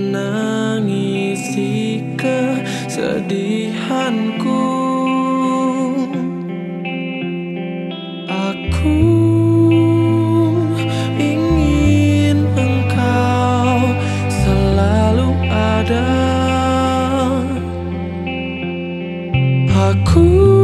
menangisi kesedihanku. Aku ingin engkau selalu ada. Aku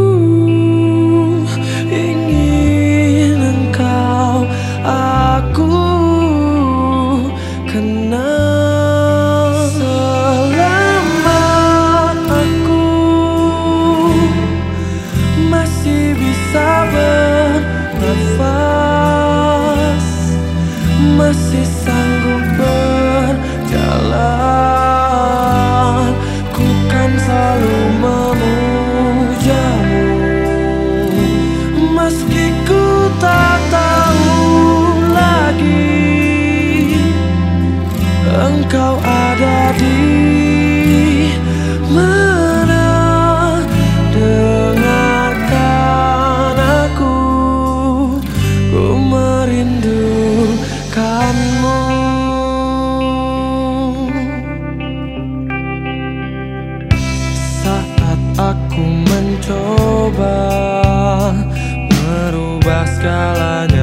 skyline